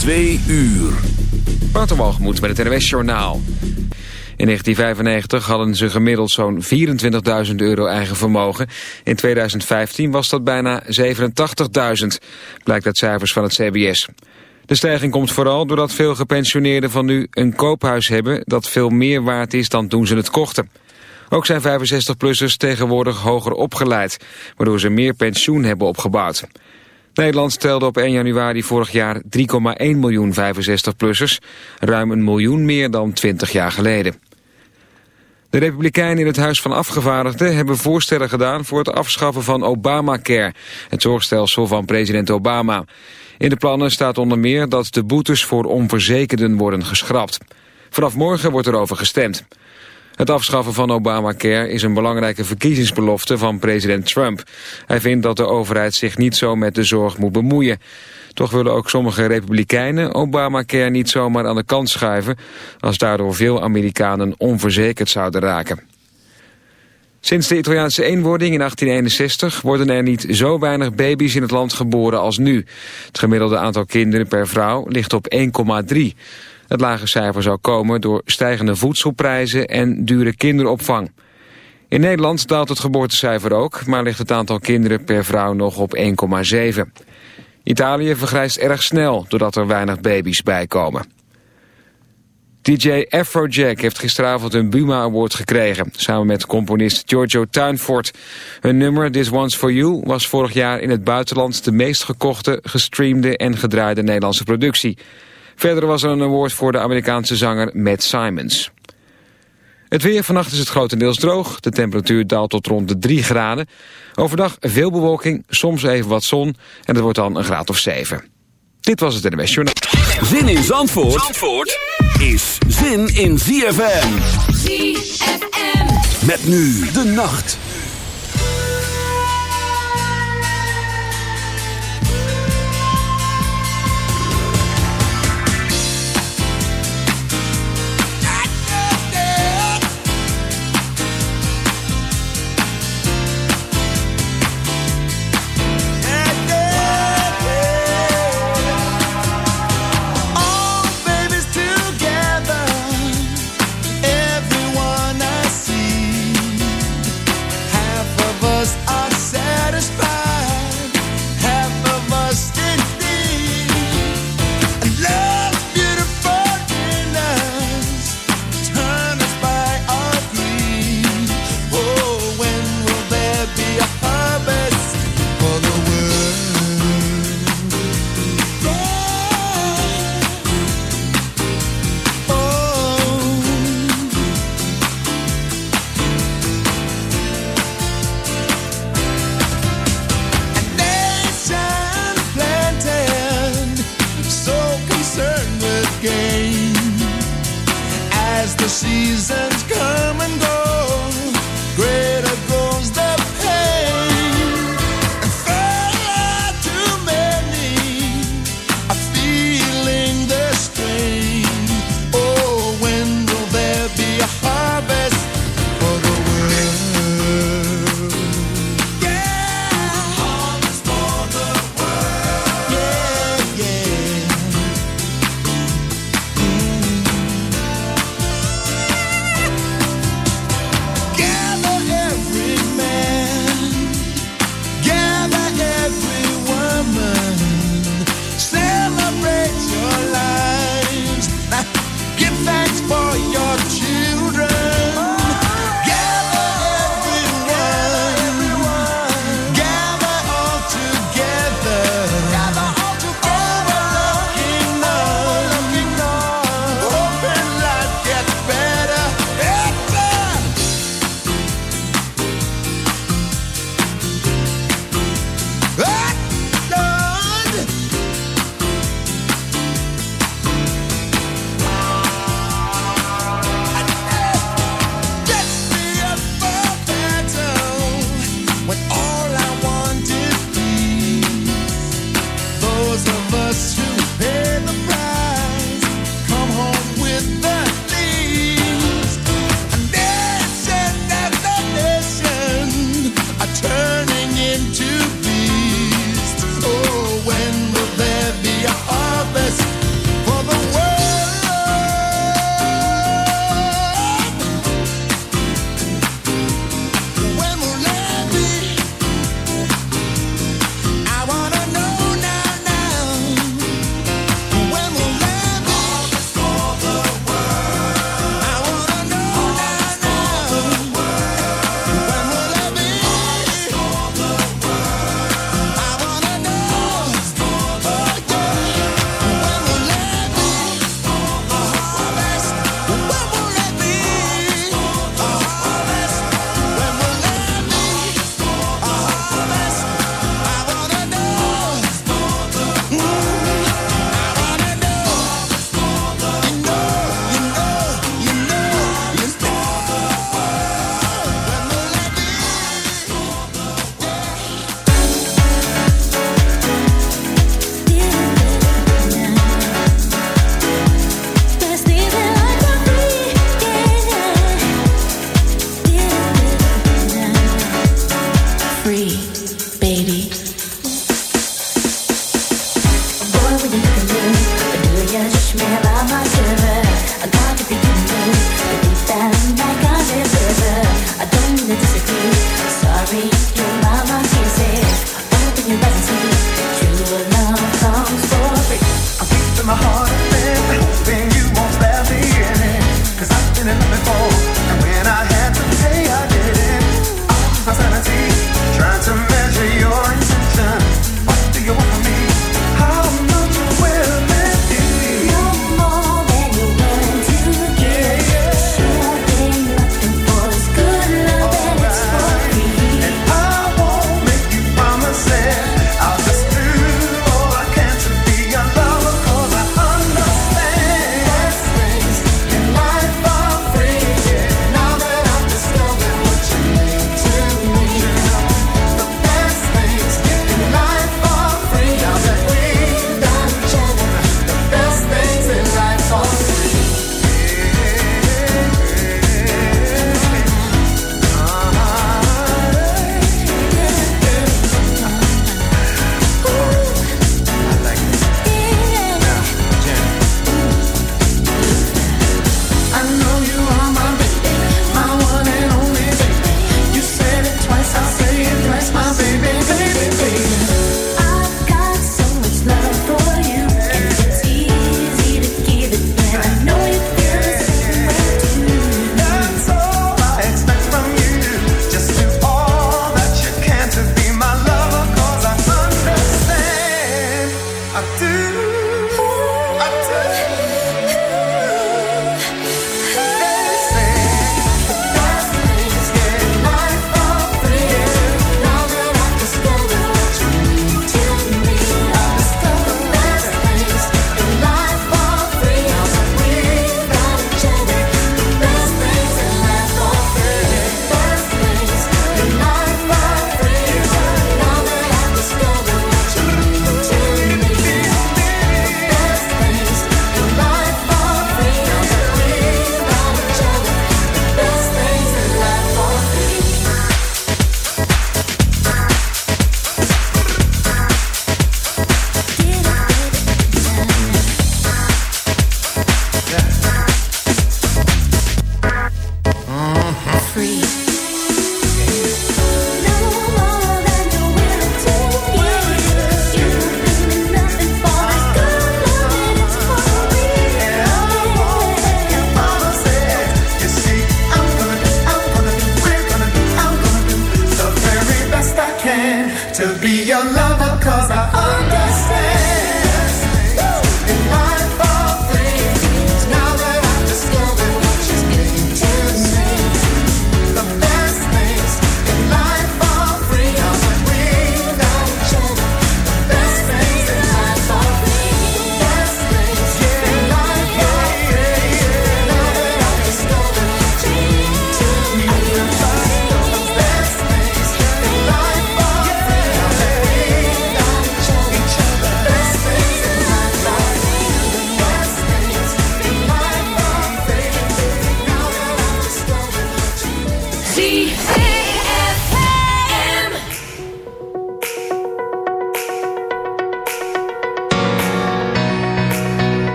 Twee uur. Waterwalgemoed met het NWS Journaal. In 1995 hadden ze gemiddeld zo'n 24.000 euro eigen vermogen. In 2015 was dat bijna 87.000, blijkt uit cijfers van het CBS. De stijging komt vooral doordat veel gepensioneerden van nu een koophuis hebben... dat veel meer waard is dan toen ze het kochten. Ook zijn 65-plussers tegenwoordig hoger opgeleid... waardoor ze meer pensioen hebben opgebouwd. Nederland telde op 1 januari vorig jaar 3,1 miljoen 65-plussers. Ruim een miljoen meer dan 20 jaar geleden. De Republikeinen in het Huis van Afgevaardigden hebben voorstellen gedaan voor het afschaffen van Obamacare, het zorgstelsel van president Obama. In de plannen staat onder meer dat de boetes voor onverzekerden worden geschrapt. Vanaf morgen wordt erover gestemd. Het afschaffen van Obamacare is een belangrijke verkiezingsbelofte van president Trump. Hij vindt dat de overheid zich niet zo met de zorg moet bemoeien. Toch willen ook sommige republikeinen Obamacare niet zomaar aan de kant schuiven... als daardoor veel Amerikanen onverzekerd zouden raken. Sinds de Italiaanse eenwording in 1861 worden er niet zo weinig baby's in het land geboren als nu. Het gemiddelde aantal kinderen per vrouw ligt op 1,3. Het lage cijfer zou komen door stijgende voedselprijzen en dure kinderopvang. In Nederland daalt het geboortecijfer ook, maar ligt het aantal kinderen per vrouw nog op 1,7. Italië vergrijst erg snel, doordat er weinig baby's bijkomen. DJ Afrojack heeft gisteravond een Buma Award gekregen, samen met componist Giorgio Tuinfort. Hun nummer This One's For You was vorig jaar in het buitenland de meest gekochte, gestreamde en gedraaide Nederlandse productie. Verder was er een award voor de Amerikaanse zanger Matt Simons. Het weer vannacht is het grotendeels droog. De temperatuur daalt tot rond de 3 graden. Overdag veel bewolking, soms even wat zon. En het wordt dan een graad of 7. Dit was het NWS Journal. Zin in Zandvoort, Zandvoort is zin in ZFM. ZFM. Met nu de nacht.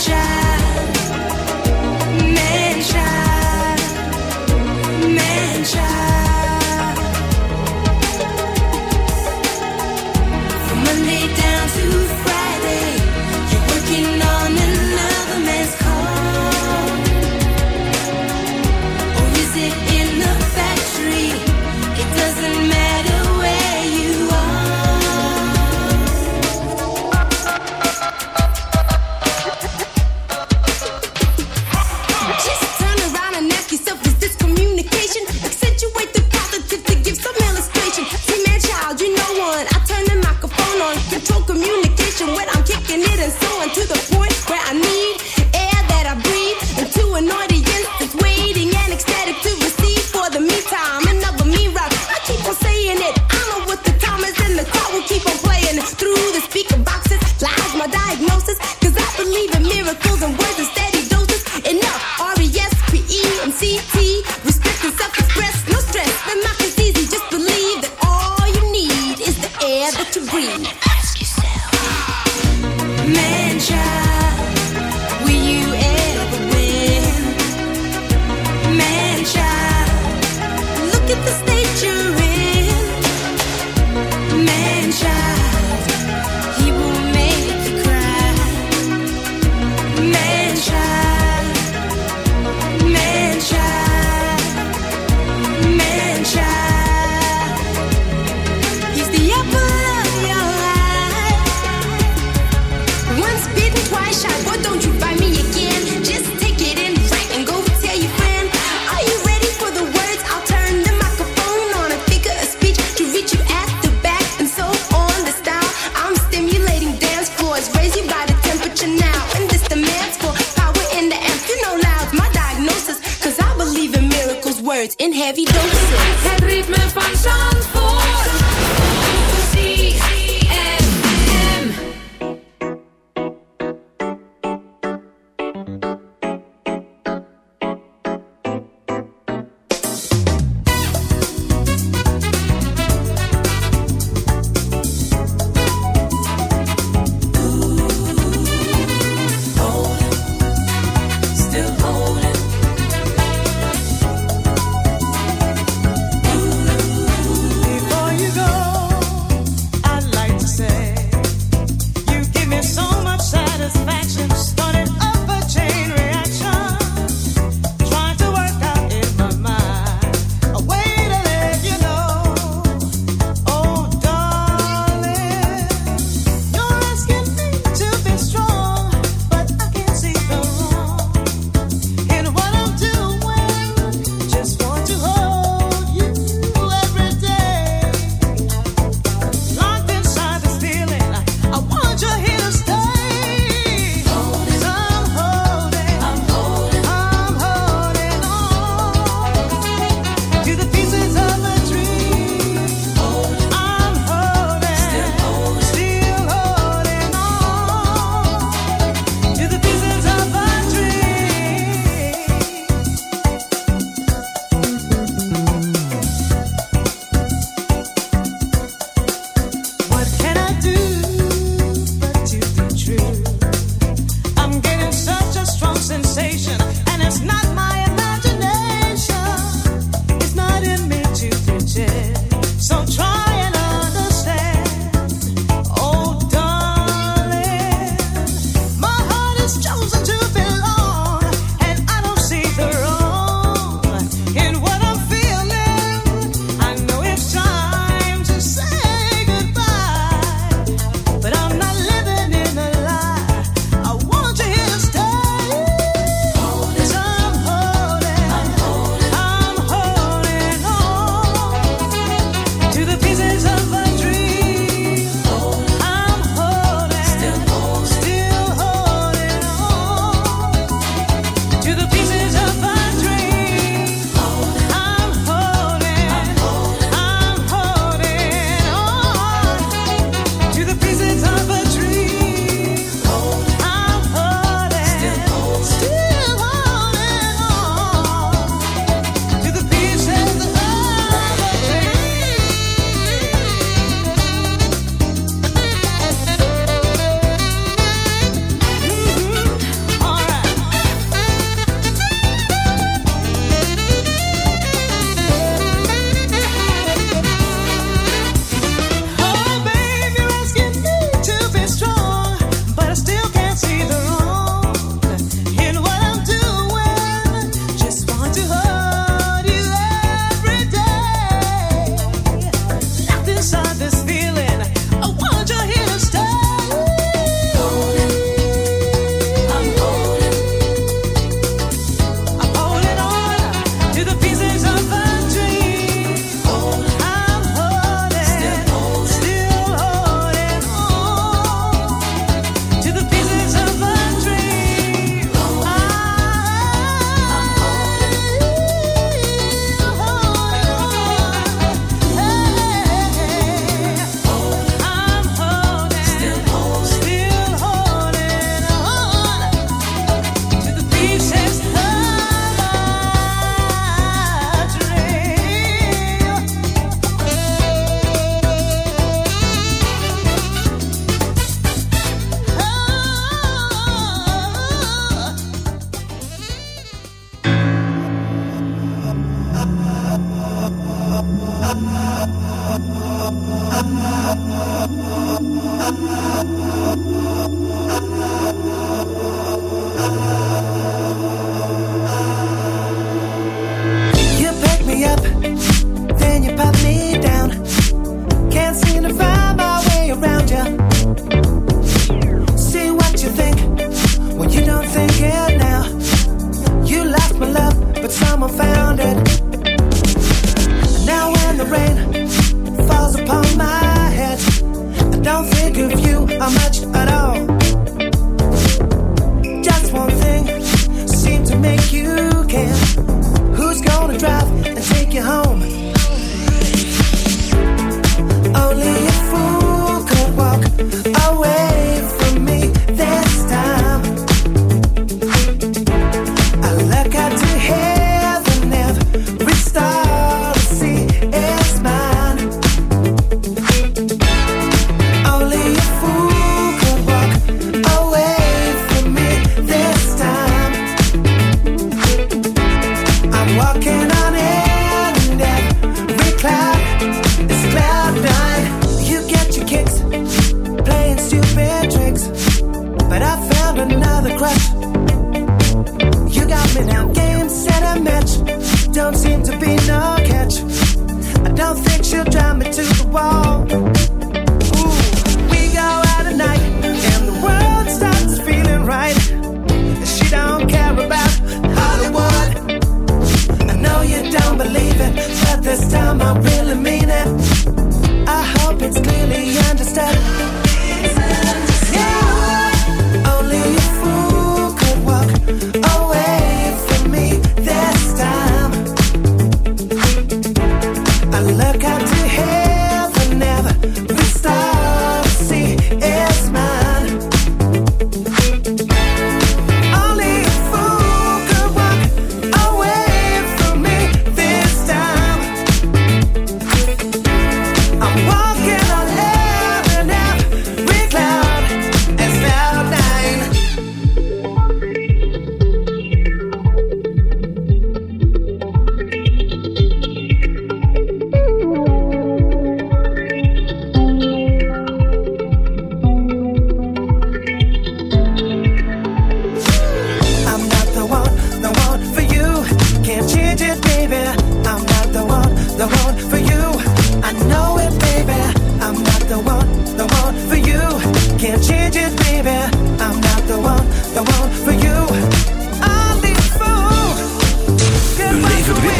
Before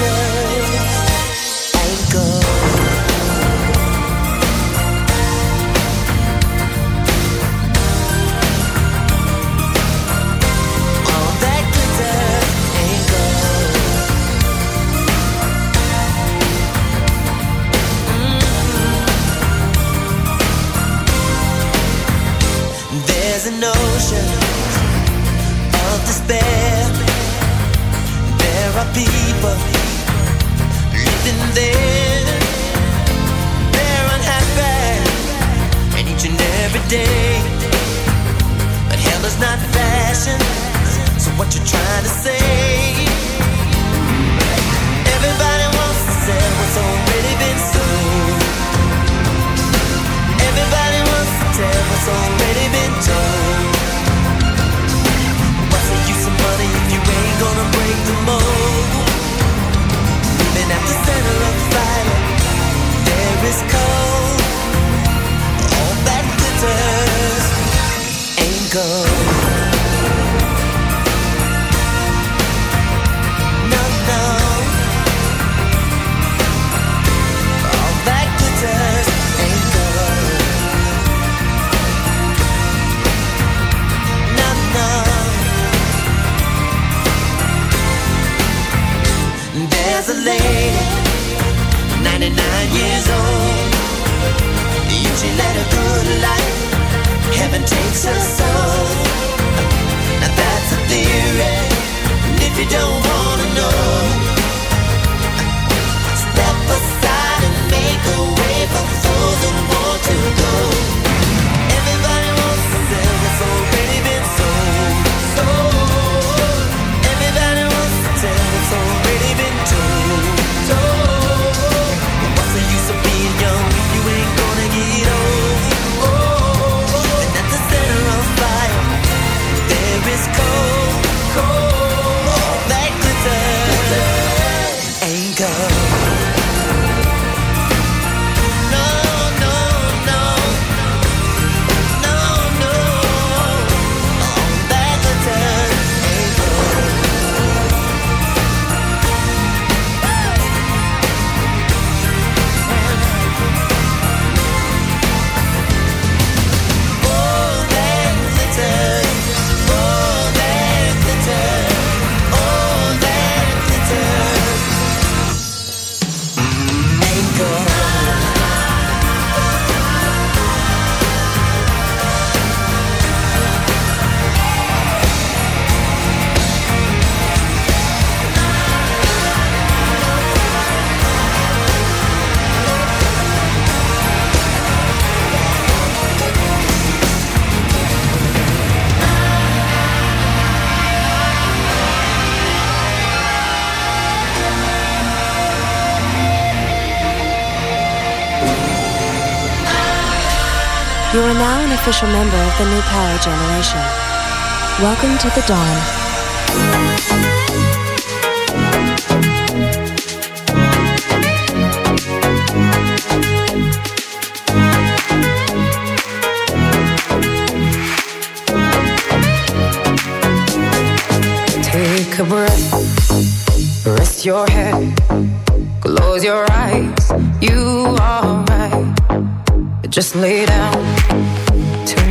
That You are now an official member of the New Power Generation. Welcome to the dawn. Take a breath, rest your head, close your eyes. You are right. Just lay down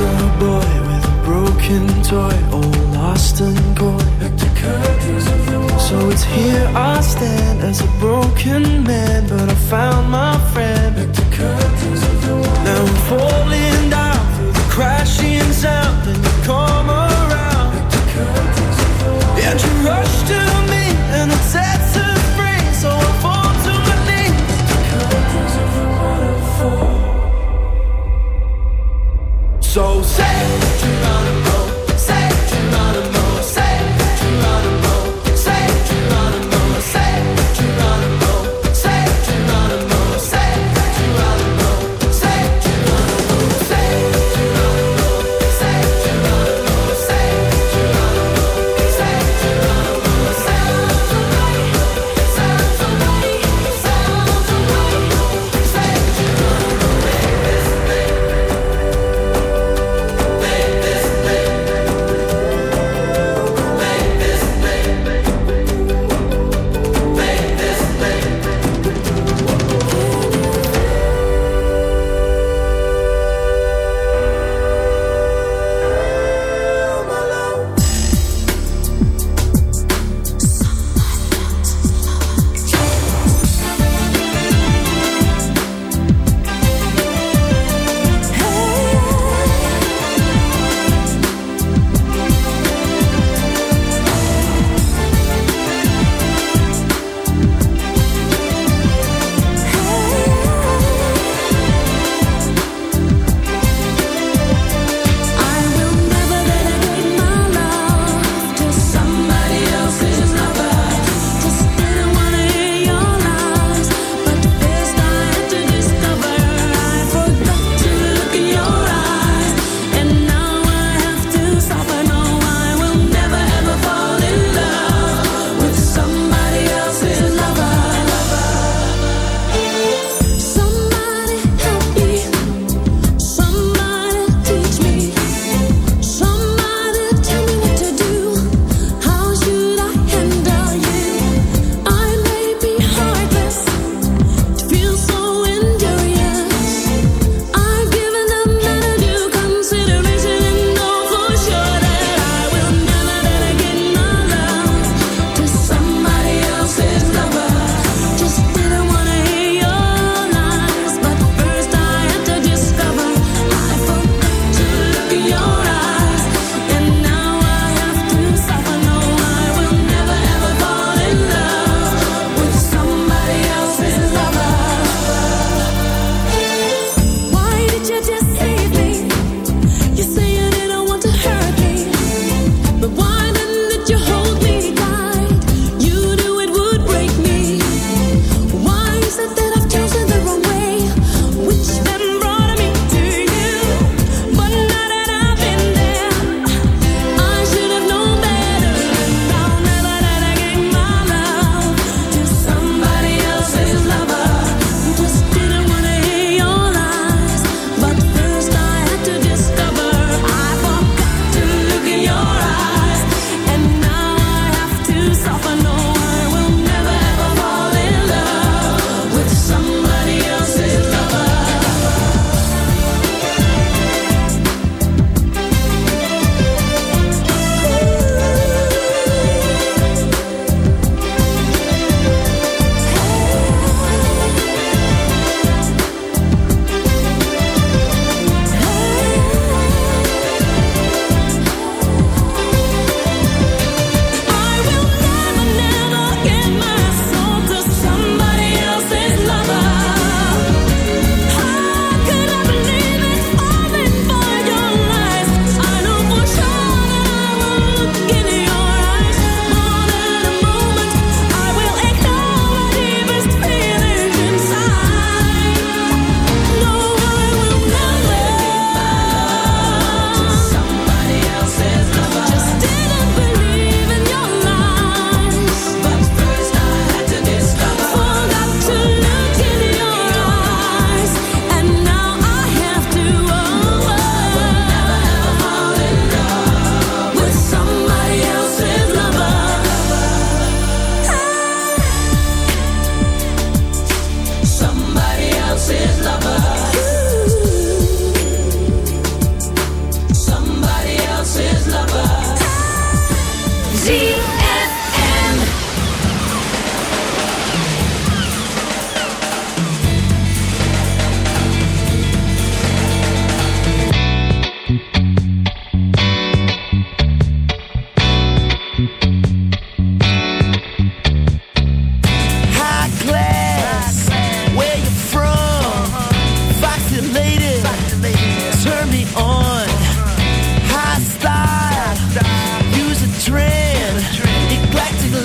a boy with a broken toy, all lost and gone. So it's here I stand as a broken man, but I found my friend. Now I'm falling down through the crashing sound, and you come around, and you rush to.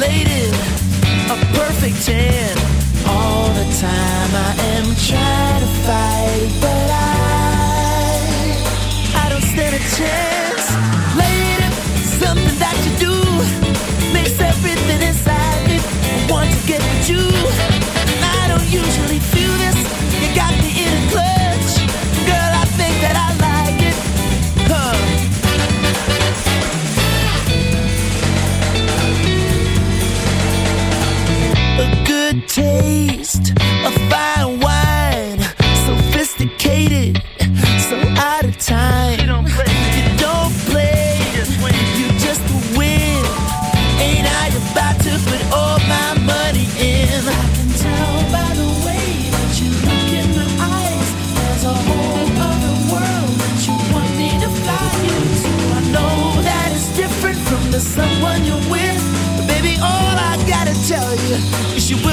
related, a perfect ten. All the time I am trying to fight but I, I don't stand a chance. Lady, something that you do makes everything inside me want to get with you. wish you would.